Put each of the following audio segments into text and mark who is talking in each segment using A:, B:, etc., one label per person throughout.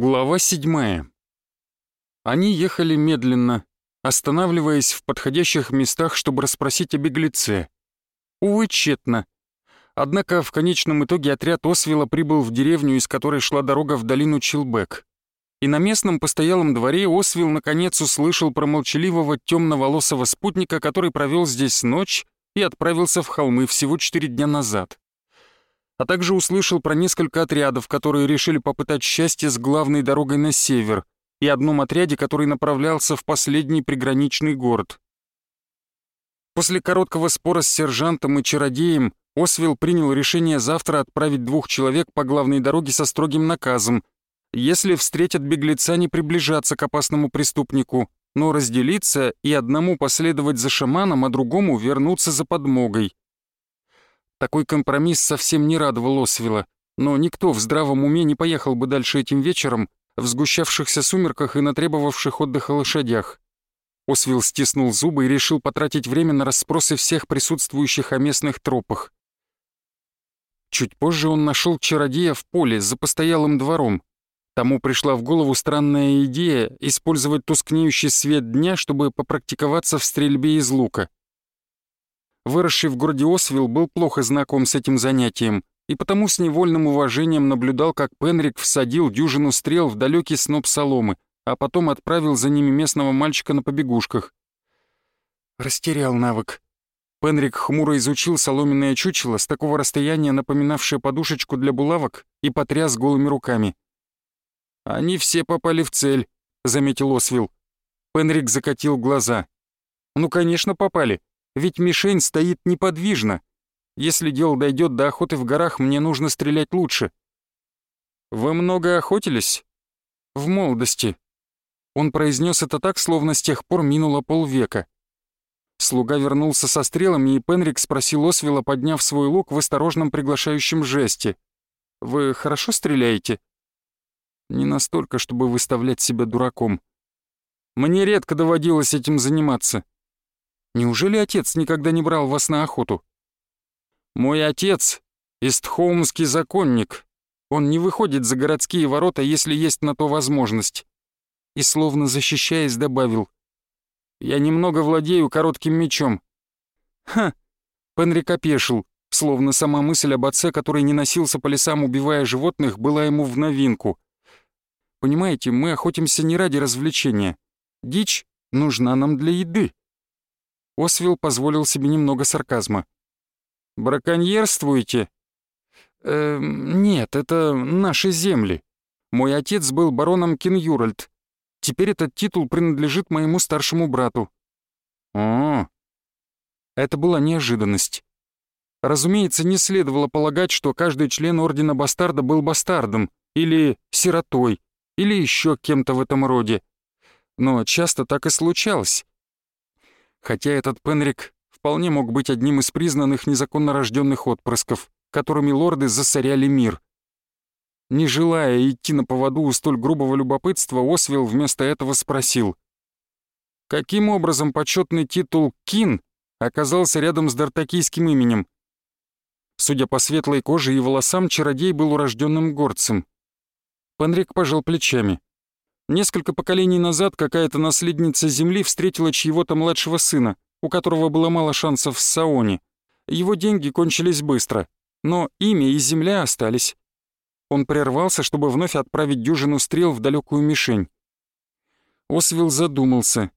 A: Глава седьмая. Они ехали медленно, останавливаясь в подходящих местах, чтобы расспросить о беглеце. Увы, тщетно. Однако в конечном итоге отряд Освела прибыл в деревню, из которой шла дорога в долину Чилбек. И на местном постоялом дворе Освил наконец услышал про молчаливого темноволосого спутника, который провел здесь ночь и отправился в холмы всего четыре дня назад а также услышал про несколько отрядов, которые решили попытать счастье с главной дорогой на север, и одном отряде, который направлялся в последний приграничный город. После короткого спора с сержантом и чародеем Освилл принял решение завтра отправить двух человек по главной дороге со строгим наказом. Если встретят беглеца, не приближаться к опасному преступнику, но разделиться и одному последовать за шаманом, а другому вернуться за подмогой. Такой компромисс совсем не радовал Освела, но никто в здравом уме не поехал бы дальше этим вечером в сгущавшихся сумерках и на требовавших отдыха лошадях. Освил стиснул зубы и решил потратить время на расспросы всех присутствующих о местных тропах. Чуть позже он нашел чародея в поле за постоялым двором. Тому пришла в голову странная идея использовать тускнеющий свет дня, чтобы попрактиковаться в стрельбе из лука выросший в городе Освилл, был плохо знаком с этим занятием и потому с невольным уважением наблюдал, как Пенрик всадил дюжину стрел в далекий сноп соломы, а потом отправил за ними местного мальчика на побегушках. Растерял навык. Пенрик хмуро изучил соломенное чучело с такого расстояния, напоминавшее подушечку для булавок, и потряс голыми руками. «Они все попали в цель», — заметил Освилл. Пенрик закатил глаза. «Ну, конечно, попали. Ведь мишень стоит неподвижно. Если дело дойдет до охоты в горах, мне нужно стрелять лучше. Вы много охотились? В молодости. Он произнес это так, словно с тех пор минуло полвека. Слуга вернулся со стрелами, и Пенрик спросил Освела, подняв свой лук в осторожном приглашающем жесте. «Вы хорошо стреляете?» «Не настолько, чтобы выставлять себя дураком. Мне редко доводилось этим заниматься. Неужели отец никогда не брал вас на охоту? Мой отец — истхоумский законник. Он не выходит за городские ворота, если есть на то возможность. И словно защищаясь, добавил. Я немного владею коротким мечом. Ха! Пенрик опешил, словно сама мысль об отце, который не носился по лесам, убивая животных, была ему в новинку. Понимаете, мы охотимся не ради развлечения. Дичь нужна нам для еды. Освилл позволил себе немного сарказма. «Браконьерствуете?» э, «Нет, это наши земли. Мой отец был бароном Кинюральд. Теперь этот титул принадлежит моему старшему брату». «О!» Это была неожиданность. Разумеется, не следовало полагать, что каждый член Ордена Бастарда был бастардом, или сиротой, или еще кем-то в этом роде. Но часто так и случалось хотя этот Пенрик вполне мог быть одним из признанных незаконно рожденных отпрысков, которыми лорды засоряли мир. Не желая идти на поводу у столь грубого любопытства, Освилл вместо этого спросил, каким образом почетный титул «Кин» оказался рядом с дартакийским именем. Судя по светлой коже и волосам, чародей был урожденным горцем. Пенрик пожал плечами. Несколько поколений назад какая-то наследница Земли встретила чьего-то младшего сына, у которого было мало шансов в Саоне. Его деньги кончились быстро, но имя и земля остались. Он прервался, чтобы вновь отправить дюжину стрел в далекую мишень. Освилл задумался.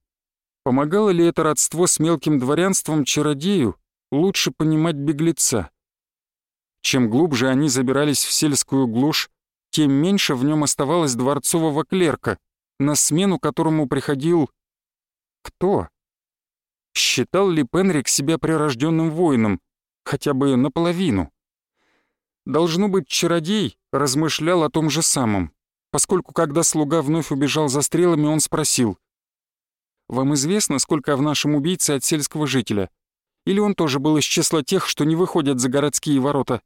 A: Помогало ли это родство с мелким дворянством чародею лучше понимать беглеца? Чем глубже они забирались в сельскую глушь, тем меньше в нем оставалось дворцового клерка, на смену которому приходил... Кто? Считал ли Пенрик себя прирожденным воином, хотя бы наполовину? Должно быть, чародей размышлял о том же самом, поскольку когда слуга вновь убежал за стрелами, он спросил. «Вам известно, сколько в нашем убийце от сельского жителя? Или он тоже был из числа тех, что не выходят за городские ворота?»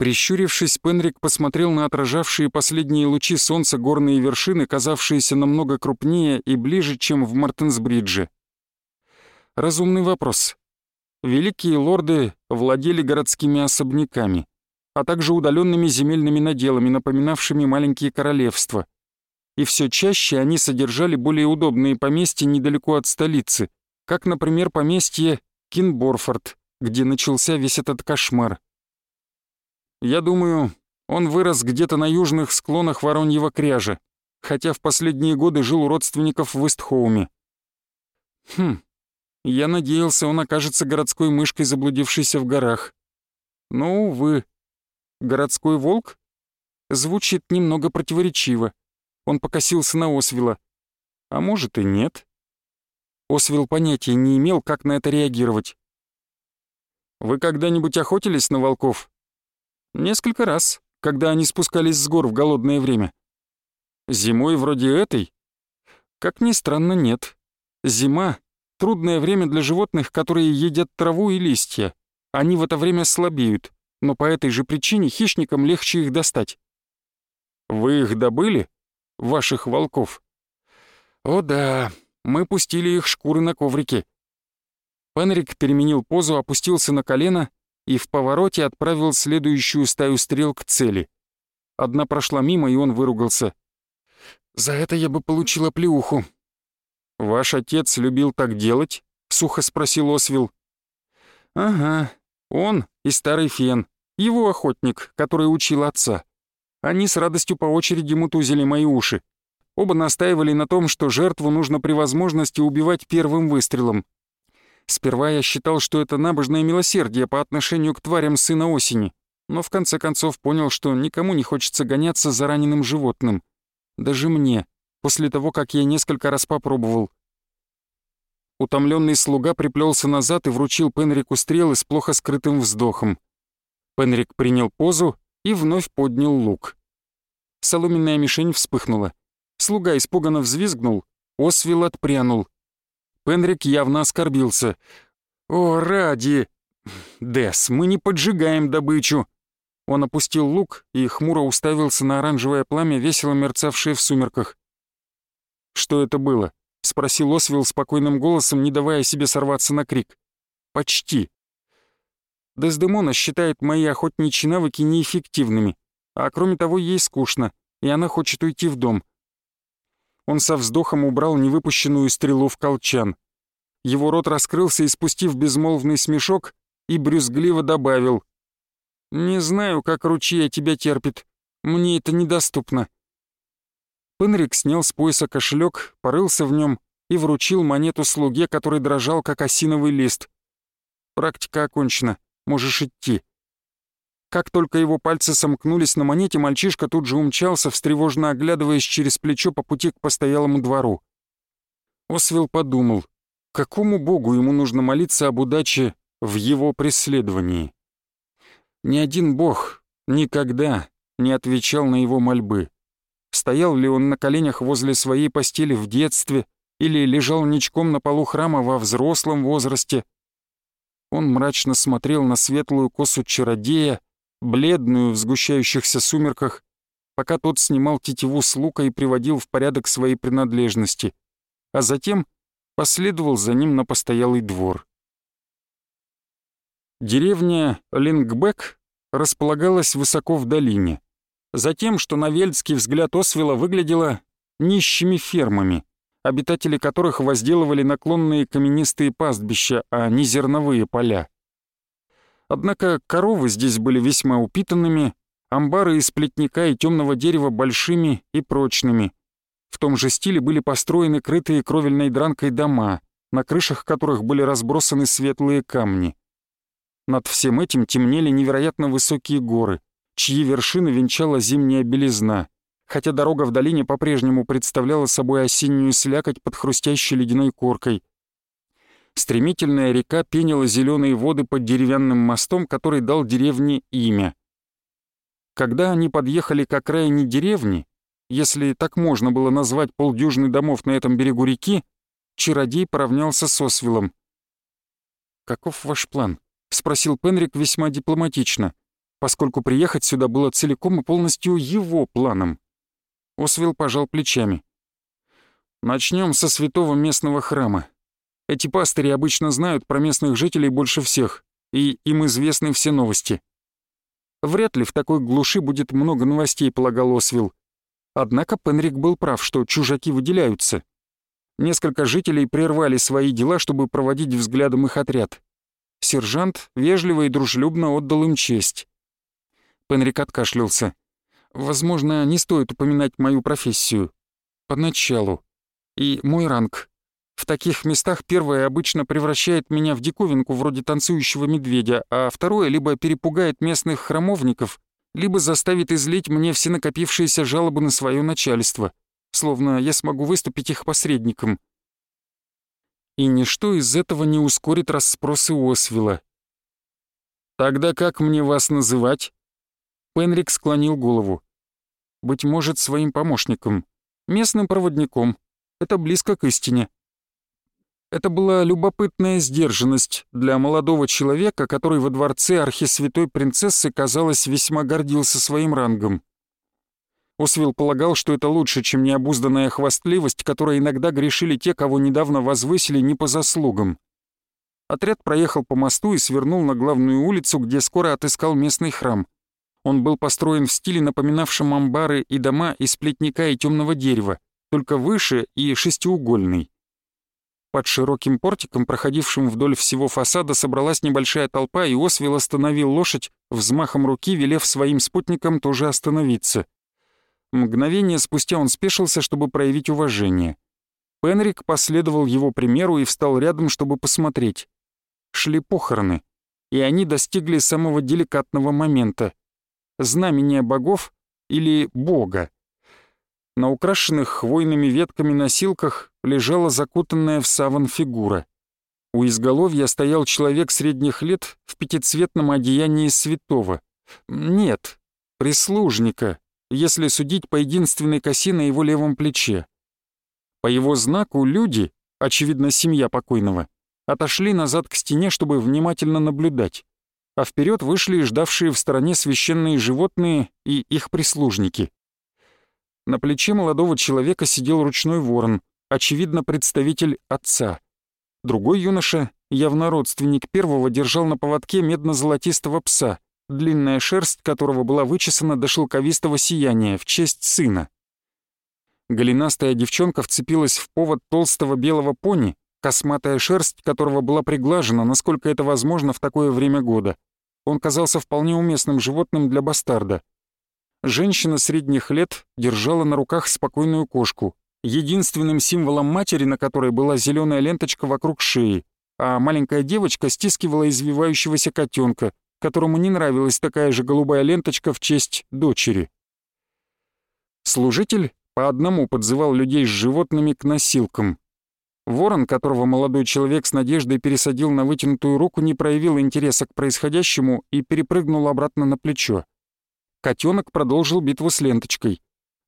A: Прищурившись, Пенрик посмотрел на отражавшие последние лучи солнца горные вершины, казавшиеся намного крупнее и ближе, чем в Мартенсбридже. Разумный вопрос. Великие лорды владели городскими особняками. а также удаленными земельными наделами, напоминавшими маленькие королевства. И все чаще они содержали более удобные поместья недалеко от столицы, как, например, поместье Кинборфорд, где начался весь этот кошмар. Я думаю, он вырос где-то на южных склонах Вороньего кряжа, хотя в последние годы жил у родственников в Вестхоуме. Хм, я надеялся, он окажется городской мышкой, заблудившейся в горах. Но, увы, городской волк? Звучит немного противоречиво. Он покосился на Освила. А может и нет. Освил понятия не имел, как на это реагировать. «Вы когда-нибудь охотились на волков?» «Несколько раз, когда они спускались с гор в голодное время». «Зимой вроде этой?» «Как ни странно, нет. Зима — трудное время для животных, которые едят траву и листья. Они в это время слабеют, но по этой же причине хищникам легче их достать». «Вы их добыли? Ваших волков?» «О да, мы пустили их шкуры на коврике. Пенрик переменил позу, опустился на колено и в повороте отправил следующую стаю стрел к цели. Одна прошла мимо, и он выругался. «За это я бы получила плюху». «Ваш отец любил так делать?» — сухо спросил Освил. «Ага, он и старый Фен, его охотник, который учил отца. Они с радостью по очереди мутузили мои уши. Оба настаивали на том, что жертву нужно при возможности убивать первым выстрелом, Сперва я считал, что это набожное милосердие по отношению к тварям сына осени, но в конце концов понял, что никому не хочется гоняться за раненым животным. Даже мне, после того, как я несколько раз попробовал. Утомленный слуга приплелся назад и вручил Пенрику стрелы с плохо скрытым вздохом. Пенрик принял позу и вновь поднял лук. Соломенная мишень вспыхнула. Слуга испуганно взвизгнул, Освил отпрянул — Пенрик явно оскорбился. «О, ради! Дес, мы не поджигаем добычу!» Он опустил лук и хмуро уставился на оранжевое пламя, весело мерцавшее в сумерках. «Что это было?» — спросил Освилл спокойным голосом, не давая себе сорваться на крик. «Почти». Дездемона считает мои охотничьи навыки неэффективными, а кроме того ей скучно, и она хочет уйти в дом. Он со вздохом убрал невыпущенную стрелу в колчан. Его рот раскрылся, испустив безмолвный смешок, и брюзгливо добавил. «Не знаю, как ручья тебя терпит. Мне это недоступно». Пенрик снял с пояса кошелек, порылся в нем и вручил монету слуге, который дрожал, как осиновый лист. «Практика окончена. Можешь идти». Как только его пальцы сомкнулись на монете, мальчишка тут же умчался, встревоженно оглядываясь через плечо по пути к постоялому двору. Освел подумал, какому богу ему нужно молиться об удаче в его преследовании. Ни один бог никогда не отвечал на его мольбы. Стоял ли он на коленях возле своей постели в детстве или лежал ничком на полу храма во взрослом возрасте. Он мрачно смотрел на светлую косу чародея, бледную в сгущающихся сумерках, пока тот снимал тетиву с лука и приводил в порядок свои принадлежности, а затем последовал за ним на постоялый двор. Деревня Лингбек располагалась высоко в долине, затем, что на вельдский взгляд Освела выглядело нищими фермами, обитатели которых возделывали наклонные каменистые пастбища, а не зерновые поля. Однако коровы здесь были весьма упитанными, амбары из плетника и темного дерева большими и прочными. В том же стиле были построены крытые кровельной дранкой дома, на крышах которых были разбросаны светлые камни. Над всем этим темнели невероятно высокие горы, чьи вершины венчала зимняя белизна, хотя дорога в долине по-прежнему представляла собой осеннюю слякоть под хрустящей ледяной коркой, Стремительная река пенила зеленые воды под деревянным мостом, который дал деревне имя. Когда они подъехали к окраине деревни, если так можно было назвать полдюжины домов на этом берегу реки, чародей поравнялся с Освилом. «Каков ваш план?» — спросил Пенрик весьма дипломатично, поскольку приехать сюда было целиком и полностью его планом. Освил пожал плечами. «Начнем со святого местного храма. Эти пастыри обычно знают про местных жителей больше всех, и им известны все новости. Вряд ли в такой глуши будет много новостей, полагал Освилл. Однако Пенрик был прав, что чужаки выделяются. Несколько жителей прервали свои дела, чтобы проводить взглядом их отряд. Сержант вежливо и дружелюбно отдал им честь. Пенрик откашлялся. «Возможно, не стоит упоминать мою профессию. Поначалу. И мой ранг. В таких местах первое обычно превращает меня в диковинку вроде танцующего медведя, а второе либо перепугает местных храмовников, либо заставит излить мне все накопившиеся жалобы на свое начальство, словно я смогу выступить их посредником. И ничто из этого не ускорит расспросы Освила. «Тогда как мне вас называть?» Пенрик склонил голову. «Быть может, своим помощником, местным проводником. Это близко к истине». Это была любопытная сдержанность для молодого человека, который во дворце архисвятой принцессы, казалось, весьма гордился своим рангом. Освил полагал, что это лучше, чем необузданная хвастливость, которой иногда грешили те, кого недавно возвысили не по заслугам. Отряд проехал по мосту и свернул на главную улицу, где скоро отыскал местный храм. Он был построен в стиле, напоминавшем амбары и дома из плетника и темного дерева, только выше и шестиугольный. Под широким портиком, проходившим вдоль всего фасада, собралась небольшая толпа, и Освил остановил лошадь, взмахом руки велев своим спутникам тоже остановиться. Мгновение спустя он спешился, чтобы проявить уважение. Пенрик последовал его примеру и встал рядом, чтобы посмотреть. Шли похороны, и они достигли самого деликатного момента — знамения богов или бога. На украшенных хвойными ветками носилках лежала закутанная в саван фигура. У изголовья стоял человек средних лет в пятицветном одеянии святого. Нет, прислужника, если судить по единственной косе на его левом плече. По его знаку люди, очевидно, семья покойного, отошли назад к стене, чтобы внимательно наблюдать, а вперед вышли ждавшие в стороне священные животные и их прислужники. На плече молодого человека сидел ручной ворон, очевидно, представитель отца. Другой юноша, явно родственник первого, держал на поводке медно-золотистого пса, длинная шерсть которого была вычесана до шелковистого сияния в честь сына. Голенастая девчонка вцепилась в повод толстого белого пони, косматая шерсть которого была приглажена, насколько это возможно в такое время года. Он казался вполне уместным животным для бастарда. Женщина средних лет держала на руках спокойную кошку, единственным символом матери, на которой была зеленая ленточка вокруг шеи, а маленькая девочка стискивала извивающегося котенка, которому не нравилась такая же голубая ленточка в честь дочери. Служитель по одному подзывал людей с животными к носилкам. Ворон, которого молодой человек с надеждой пересадил на вытянутую руку, не проявил интереса к происходящему и перепрыгнул обратно на плечо. Котенок продолжил битву с ленточкой.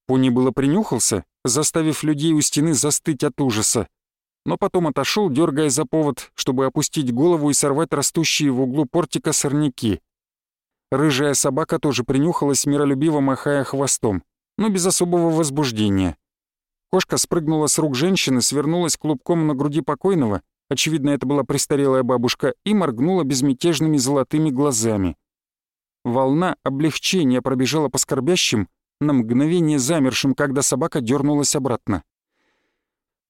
A: Пони было принюхался, заставив людей у стены застыть от ужаса. Но потом отошел, дергая за повод, чтобы опустить голову и сорвать растущие в углу портика сорняки. Рыжая собака тоже принюхалась, миролюбиво махая хвостом, но без особого возбуждения. Кошка спрыгнула с рук женщины, свернулась клубком на груди покойного, очевидно, это была престарелая бабушка, и моргнула безмятежными золотыми глазами. Волна облегчения пробежала по скорбящим, на мгновение замершим, когда собака дернулась обратно.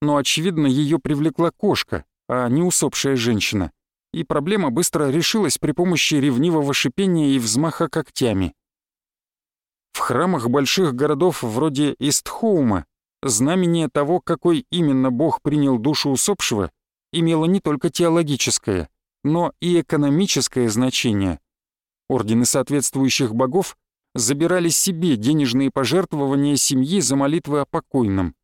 A: Но, очевидно, ее привлекла кошка, а не усопшая женщина, и проблема быстро решилась при помощи ревнивого шипения и взмаха когтями. В храмах больших городов вроде Истхоума знамение того, какой именно бог принял душу усопшего, имело не только теологическое, но и экономическое значение — Ордены соответствующих богов забирали себе денежные пожертвования семьи за молитвы о покойном.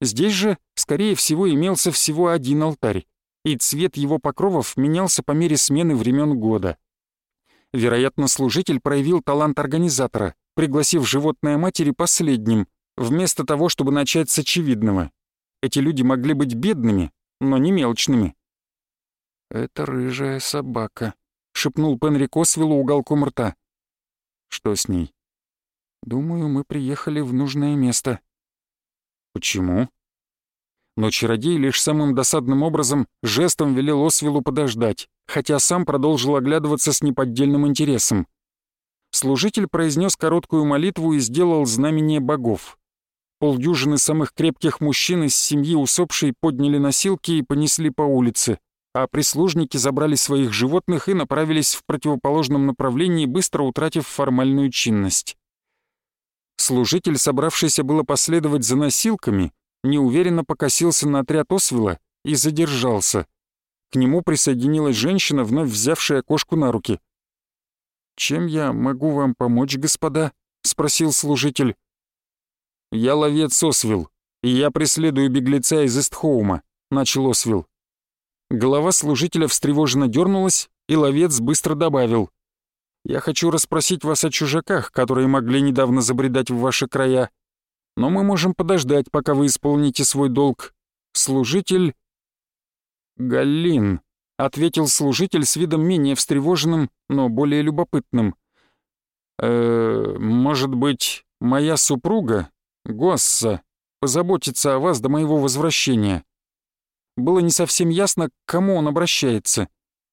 A: Здесь же, скорее всего, имелся всего один алтарь, и цвет его покровов менялся по мере смены времен года. Вероятно, служитель проявил талант организатора, пригласив животное матери последним, вместо того, чтобы начать с очевидного. Эти люди могли быть бедными, но не мелочными. «Это рыжая собака», — шепнул Пенри Косвиллу уголком рта. «Что с ней?» «Думаю, мы приехали в нужное место». «Почему?» Но чародей лишь самым досадным образом жестом велел Освилу подождать, хотя сам продолжил оглядываться с неподдельным интересом. Служитель произнес короткую молитву и сделал знамение богов. Полдюжины самых крепких мужчин из семьи усопшей подняли носилки и понесли по улице, а прислужники забрали своих животных и направились в противоположном направлении, быстро утратив формальную чинность. Служитель, собравшийся было последовать за носилками, неуверенно покосился на отряд Освела и задержался. К нему присоединилась женщина, вновь взявшая кошку на руки. «Чем я могу вам помочь, господа?» — спросил служитель. «Я ловец Освил, и я преследую беглеца из Эстхоума», — начал Освил. Голова служителя встревоженно дернулась, и ловец быстро добавил. «Я хочу расспросить вас о чужаках, которые могли недавно забредать в ваши края. Но мы можем подождать, пока вы исполните свой долг. Служитель...» «Галлин», — ответил служитель с видом менее встревоженным, но более любопытным. «Э, может быть, моя супруга, Госса, позаботится о вас до моего возвращения?» Было не совсем ясно, к кому он обращается.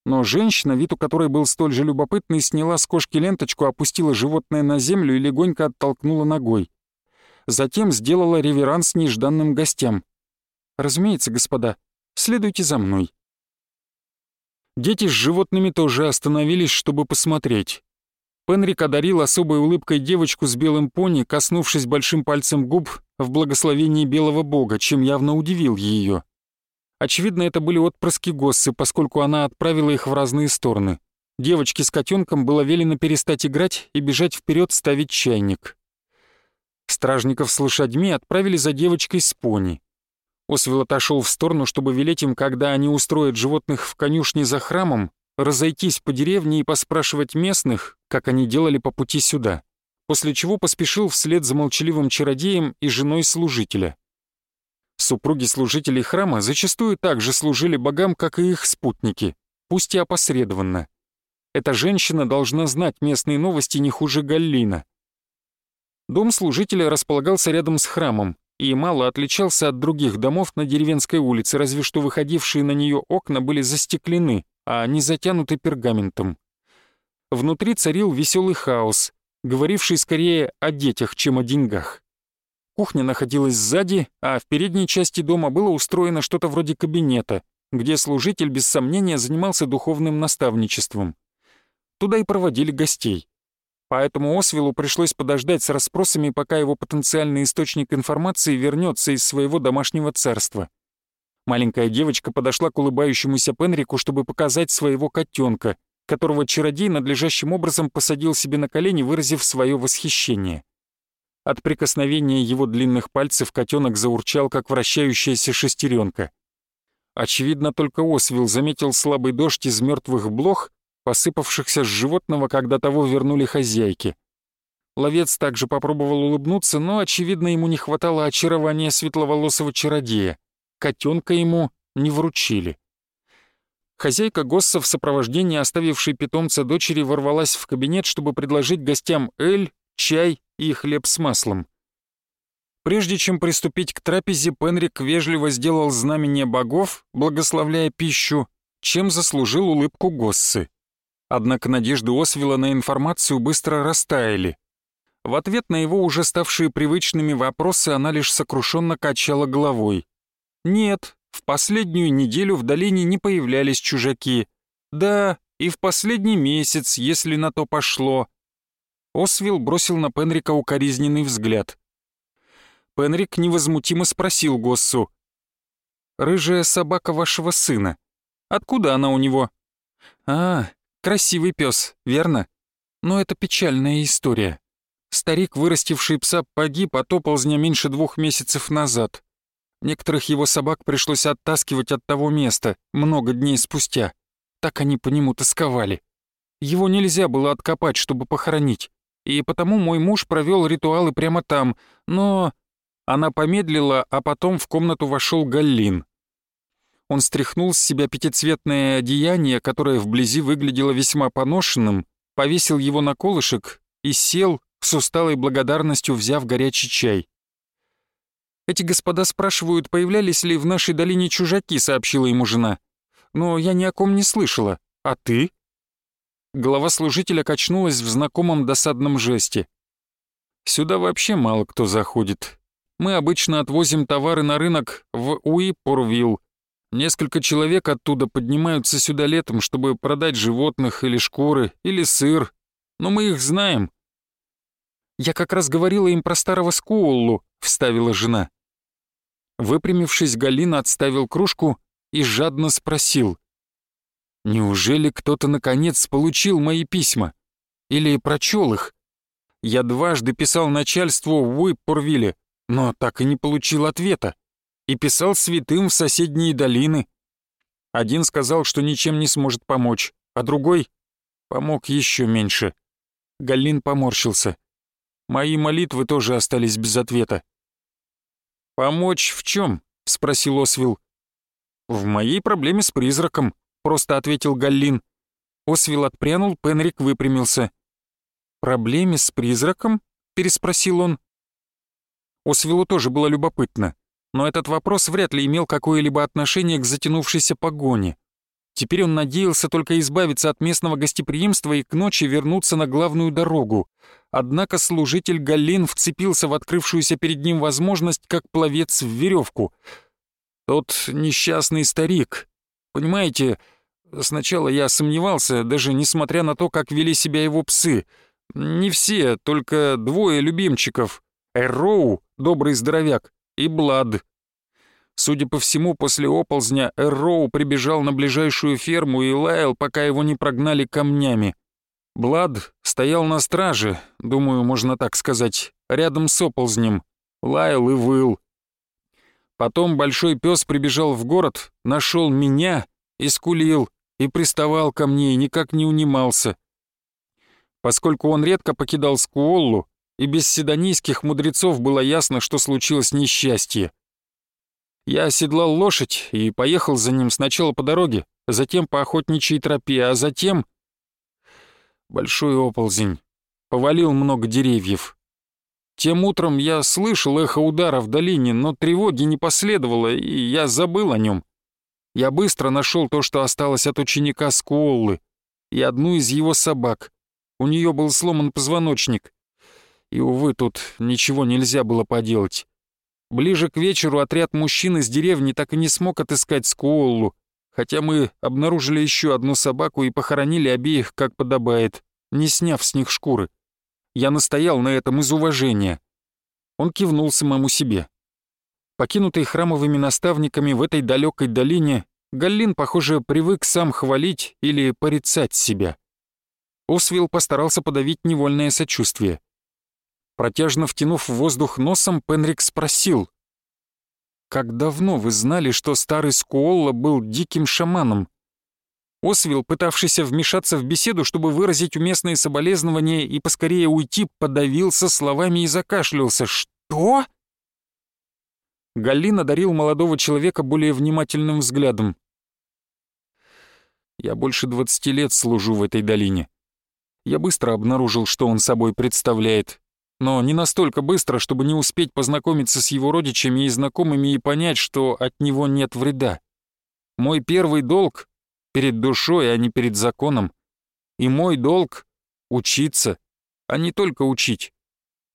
A: Но женщина, вид у которой был столь же любопытный, сняла с кошки ленточку, опустила животное на землю и легонько оттолкнула ногой. Затем сделала реверанс нежданным гостям. «Разумеется, господа, следуйте за мной». Дети с животными тоже остановились, чтобы посмотреть. Пенрик одарил особой улыбкой девочку с белым пони, коснувшись большим пальцем губ в благословении белого бога, чем явно удивил ее. Очевидно, это были отпрыски Госсы, поскольку она отправила их в разные стороны. Девочке с котенком было велено перестать играть и бежать вперед ставить чайник. Стражников с лошадьми отправили за девочкой с пони. Освел отошел в сторону, чтобы велеть им, когда они устроят животных в конюшне за храмом, разойтись по деревне и поспрашивать местных, как они делали по пути сюда, после чего поспешил вслед за молчаливым чародеем и женой служителя. Супруги служителей храма зачастую так же служили богам, как и их спутники, пусть и опосредованно. Эта женщина должна знать местные новости не хуже Галлина. Дом служителя располагался рядом с храмом и мало отличался от других домов на деревенской улице, разве что выходившие на нее окна были застеклены, а не затянуты пергаментом. Внутри царил веселый хаос, говоривший скорее о детях, чем о деньгах. Кухня находилась сзади, а в передней части дома было устроено что-то вроде кабинета, где служитель без сомнения занимался духовным наставничеством. Туда и проводили гостей. Поэтому Освелу пришлось подождать с расспросами, пока его потенциальный источник информации вернется из своего домашнего царства. Маленькая девочка подошла к улыбающемуся Пенрику, чтобы показать своего котенка, которого чародей надлежащим образом посадил себе на колени, выразив свое восхищение. От прикосновения его длинных пальцев котенок заурчал, как вращающаяся шестеренка. Очевидно, только Освил заметил слабый дождь из мертвых блох, посыпавшихся с животного, когда того вернули хозяйке. Ловец также попробовал улыбнуться, но, очевидно, ему не хватало очарования светловолосого чародея. Котенка ему не вручили. Хозяйка Госса в сопровождении оставившей питомца дочери ворвалась в кабинет, чтобы предложить гостям эль, чай и хлеб с маслом. Прежде чем приступить к трапезе, Пенрик вежливо сделал знамение богов, благословляя пищу, чем заслужил улыбку Госсы. Однако надежды Освела на информацию быстро растаяли. В ответ на его уже ставшие привычными вопросы она лишь сокрушенно качала головой. «Нет, в последнюю неделю в долине не появлялись чужаки. Да, и в последний месяц, если на то пошло. Освил бросил на Пенрика укоризненный взгляд. Пенрик невозмутимо спросил Госсу. «Рыжая собака вашего сына. Откуда она у него?» «А, красивый пес, верно? Но это печальная история. Старик, вырастивший пса, погиб от оползня меньше двух месяцев назад. Некоторых его собак пришлось оттаскивать от того места много дней спустя. Так они по нему тосковали. Его нельзя было откопать, чтобы похоронить и потому мой муж провел ритуалы прямо там, но...» Она помедлила, а потом в комнату вошел Галлин. Он стряхнул с себя пятицветное одеяние, которое вблизи выглядело весьма поношенным, повесил его на колышек и сел, с усталой благодарностью взяв горячий чай. «Эти господа спрашивают, появлялись ли в нашей долине чужаки», — сообщила ему жена. «Но я ни о ком не слышала. А ты?» Глава служителя качнулась в знакомом досадном жесте. «Сюда вообще мало кто заходит. Мы обычно отвозим товары на рынок в Уипорвилл. Несколько человек оттуда поднимаются сюда летом, чтобы продать животных или шкуры, или сыр. Но мы их знаем». «Я как раз говорила им про старого Скууллу», — вставила жена. Выпрямившись, Галина отставил кружку и жадно спросил. «Неужели кто-то наконец получил мои письма? Или прочел их? Я дважды писал начальству в Уиппорвилле, но так и не получил ответа. И писал святым в соседние долины. Один сказал, что ничем не сможет помочь, а другой помог еще меньше. Галин поморщился. Мои молитвы тоже остались без ответа. «Помочь в чем? спросил Освил. «В моей проблеме с призраком», — просто ответил Галлин. Освил отпрянул, Пенрик выпрямился. «Проблеме с призраком?» — переспросил он. Освилу тоже было любопытно, но этот вопрос вряд ли имел какое-либо отношение к затянувшейся погоне. Теперь он надеялся только избавиться от местного гостеприимства и к ночи вернуться на главную дорогу. Однако служитель Галлин вцепился в открывшуюся перед ним возможность, как пловец в веревку — тот несчастный старик. Понимаете, сначала я сомневался, даже несмотря на то, как вели себя его псы. Не все, только двое любимчиков. Эрроу, добрый здоровяк, и Блад. Судя по всему, после оползня Эрроу прибежал на ближайшую ферму и лаял, пока его не прогнали камнями. Блад стоял на страже, думаю, можно так сказать, рядом с оползнем. Лаял и выл. Потом большой пес прибежал в город, нашел меня и скулил, и приставал ко мне, и никак не унимался. Поскольку он редко покидал Скуоллу, и без седонийских мудрецов было ясно, что случилось несчастье. Я оседлал лошадь и поехал за ним сначала по дороге, затем по охотничьей тропе, а затем... Большой оползень. Повалил много деревьев. Тем утром я слышал эхо удара в долине, но тревоги не последовало, и я забыл о нем. Я быстро нашел то, что осталось от ученика Скуоллы, и одну из его собак. У нее был сломан позвоночник. И, увы, тут ничего нельзя было поделать. Ближе к вечеру отряд мужчин из деревни так и не смог отыскать Скуоллу, хотя мы обнаружили еще одну собаку и похоронили обеих, как подобает, не сняв с них шкуры. Я настоял на этом из уважения. Он кивнул самому себе. Покинутый храмовыми наставниками в этой далекой долине, Галлин, похоже, привык сам хвалить или порицать себя. Освилл постарался подавить невольное сочувствие. Протяжно втянув воздух носом, Пенрик спросил. «Как давно вы знали, что старый Скуолла был диким шаманом?» Освил, пытавшийся вмешаться в беседу, чтобы выразить уместные соболезнования и поскорее уйти, подавился словами и закашлялся. «Что?» Галина дарил молодого человека более внимательным взглядом. «Я больше двадцати лет служу в этой долине. Я быстро обнаружил, что он собой представляет, но не настолько быстро, чтобы не успеть познакомиться с его родичами и знакомыми и понять, что от него нет вреда. Мой первый долг перед душой, а не перед законом. И мой долг — учиться, а не только учить.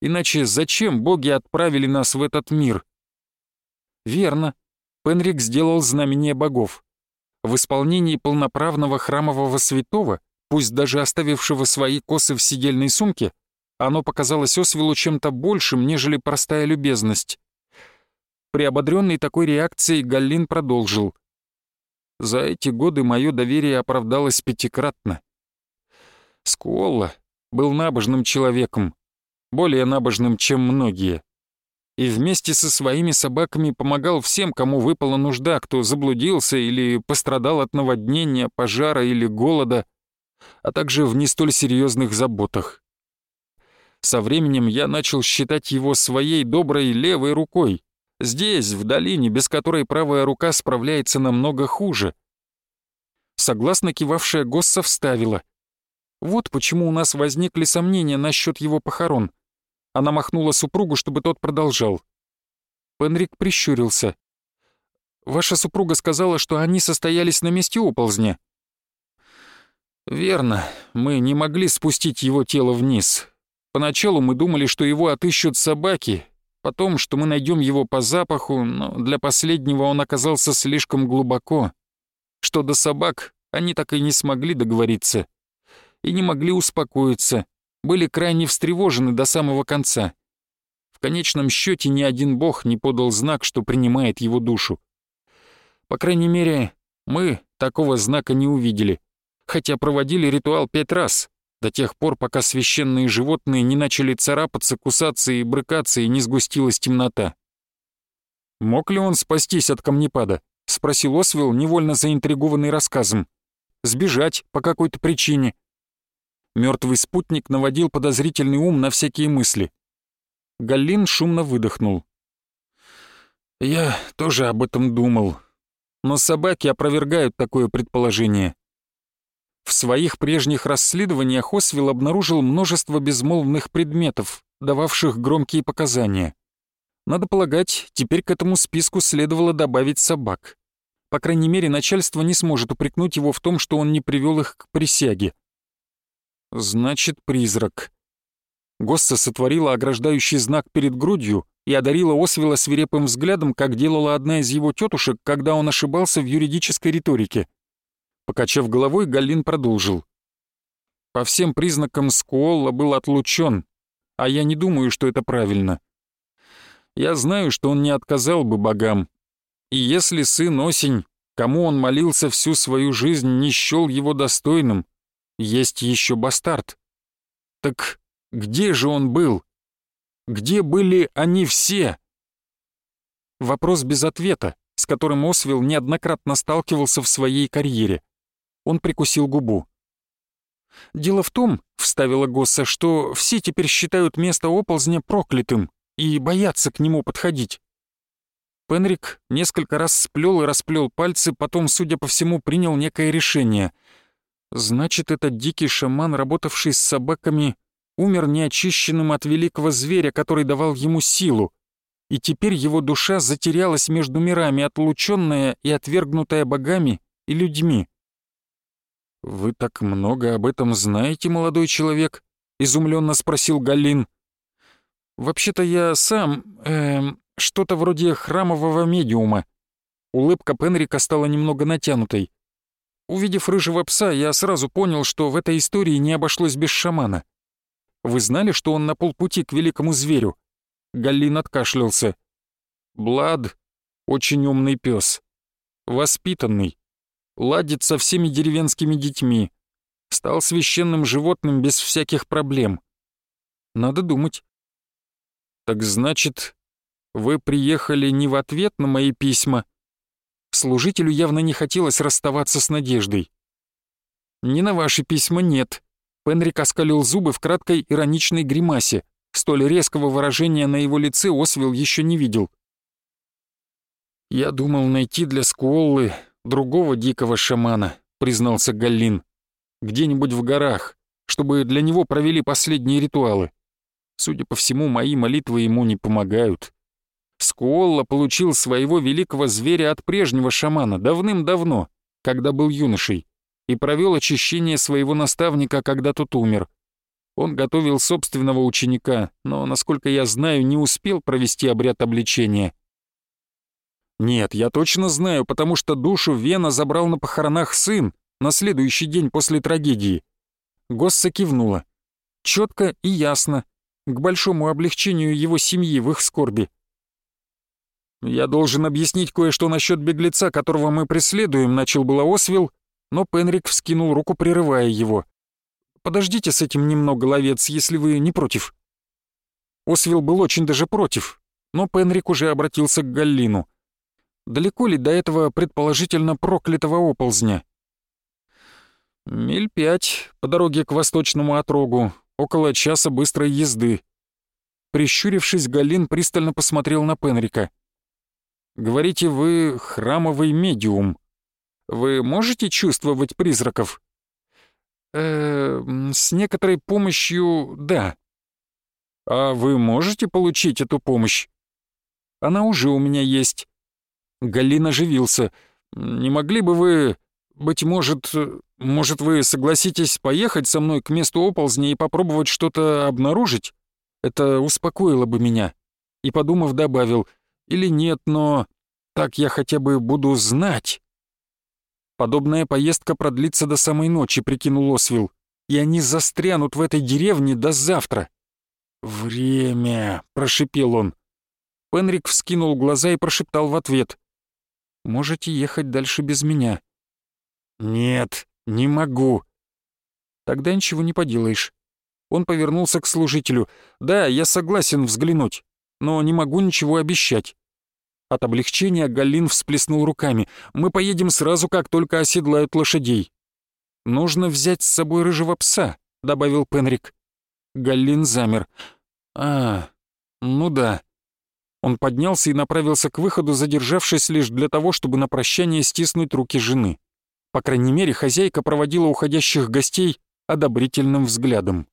A: Иначе зачем боги отправили нас в этот мир? Верно. Пенрик сделал знамение богов. В исполнении полноправного храмового святого, пусть даже оставившего свои косы в сидельной сумке, оно показалось Освилу чем-то большим, нежели простая любезность. Приободренный такой реакцией, Галлин продолжил. За эти годы мое доверие оправдалось пятикратно. Скуолла был набожным человеком, более набожным, чем многие. И вместе со своими собаками помогал всем, кому выпала нужда, кто заблудился или пострадал от наводнения, пожара или голода, а также в не столь серьезных заботах. Со временем я начал считать его своей доброй левой рукой, Здесь, в долине, без которой правая рука справляется намного хуже. Согласно кивавшая Госса вставила. Вот почему у нас возникли сомнения насчет его похорон. Она махнула супругу, чтобы тот продолжал. Пенрик прищурился. «Ваша супруга сказала, что они состоялись на месте оползня». «Верно, мы не могли спустить его тело вниз. Поначалу мы думали, что его отыщут собаки, потом, что мы найдем его по запаху, но для последнего он оказался слишком глубоко. Что до собак, они так и не смогли договориться. И не могли успокоиться, были крайне встревожены до самого конца. В конечном счете ни один бог не подал знак, что принимает его душу. По крайней мере, мы такого знака не увидели хотя проводили ритуал пять раз, до тех пор, пока священные животные не начали царапаться, кусаться и брыкаться, и не сгустилась темнота. «Мог ли он спастись от камнепада?» — спросил Освилл, невольно заинтригованный рассказом. «Сбежать по какой-то причине». Мертвый спутник наводил подозрительный ум на всякие мысли. Галлин шумно выдохнул. «Я тоже об этом думал. Но собаки опровергают такое предположение. В своих прежних расследованиях Освилл обнаружил множество безмолвных предметов, дававших громкие показания. Надо полагать, теперь к этому списку следовало добавить собак. По крайней мере, начальство не сможет упрекнуть его в том, что он не привел их к присяге. Значит, призрак. Госса сотворила ограждающий знак перед грудью и одарила Освила свирепым взглядом, как делала одна из его тетушек, когда он ошибался в юридической риторике. Покачав головой, Галлин продолжил. По всем признакам Скуолла был отлучен, а я не думаю, что это правильно. Я знаю, что он не отказал бы богам. И если сын Осень, кому он молился всю свою жизнь, не счел его достойным, есть еще бастард. Так где же он был? Где были они все? Вопрос без ответа, с которым Освилл неоднократно сталкивался в своей карьере. Он прикусил губу. «Дело в том, — вставила Госса, — что все теперь считают место оползня проклятым и боятся к нему подходить». Пенрик несколько раз сплел и расплел пальцы, потом, судя по всему, принял некое решение. Значит, этот дикий шаман, работавший с собаками, умер неочищенным от великого зверя, который давал ему силу, и теперь его душа затерялась между мирами, отлученная и отвергнутая богами и людьми. «Вы так много об этом знаете, молодой человек?» — изумленно спросил Галин. «Вообще-то я сам, эм, что-то вроде храмового медиума». Улыбка Пенрика стала немного натянутой. Увидев рыжего пса, я сразу понял, что в этой истории не обошлось без шамана. Вы знали, что он на полпути к великому зверю? Галлин откашлялся. Блад — очень умный пес, воспитанный, ладит со всеми деревенскими детьми, стал священным животным без всяких проблем. Надо думать. Так значит, вы приехали не в ответ на мои письма? Служителю явно не хотелось расставаться с надеждой. «Не на ваши письма нет», — Пенрик оскалил зубы в краткой ироничной гримасе. Столь резкого выражения на его лице Освилл еще не видел. «Я думал найти для Скуоллы другого дикого шамана», — признался Галлин. «Где-нибудь в горах, чтобы для него провели последние ритуалы. Судя по всему, мои молитвы ему не помогают. Скуолла получил своего великого зверя от прежнего шамана давным-давно, когда был юношей, и провел очищение своего наставника, когда тот умер. Он готовил собственного ученика, но, насколько я знаю, не успел провести обряд обличения. Нет, я точно знаю, потому что душу Вена забрал на похоронах сын на следующий день после трагедии. Госса кивнула. Четко и ясно, к большому облегчению его семьи в их скорби. «Я должен объяснить кое-что насчет беглеца, которого мы преследуем», — начал было Освилл, но Пенрик вскинул руку, прерывая его. «Подождите с этим немного, ловец, если вы не против». Освилл был очень даже против, но Пенрик уже обратился к Галлину. Далеко ли до этого предположительно проклятого оползня? Миль пять по дороге к восточному отрогу, около часа быстрой езды. Прищурившись, Галин пристально посмотрел на Пенрика. «Говорите, вы храмовый медиум. Вы можете чувствовать призраков?» э с некоторой помощью, да. А вы можете получить эту помощь? Она уже у меня есть. Галин оживился. «Не могли бы вы, быть может, Может, вы согласитесь поехать со мной к месту оползня и попробовать что-то обнаружить? Это успокоило бы меня. И, подумав, добавил, или нет, но так я хотя бы буду знать. Подобная поездка продлится до самой ночи, прикинул Освил, и они застрянут в этой деревне до завтра. «Время!» — прошипел он. Пенрик вскинул глаза и прошептал в ответ. «Можете ехать дальше без меня». «Нет, не могу». «Тогда ничего не поделаешь». Он повернулся к служителю. «Да, я согласен взглянуть, но не могу ничего обещать». От облегчения Галлин всплеснул руками. «Мы поедем сразу, как только оседлают лошадей». «Нужно взять с собой рыжего пса», — добавил Пенрик. Галлин замер. «А, ну да». Он поднялся и направился к выходу, задержавшись лишь для того, чтобы на прощание стиснуть руки жены. По крайней мере, хозяйка проводила уходящих гостей одобрительным взглядом.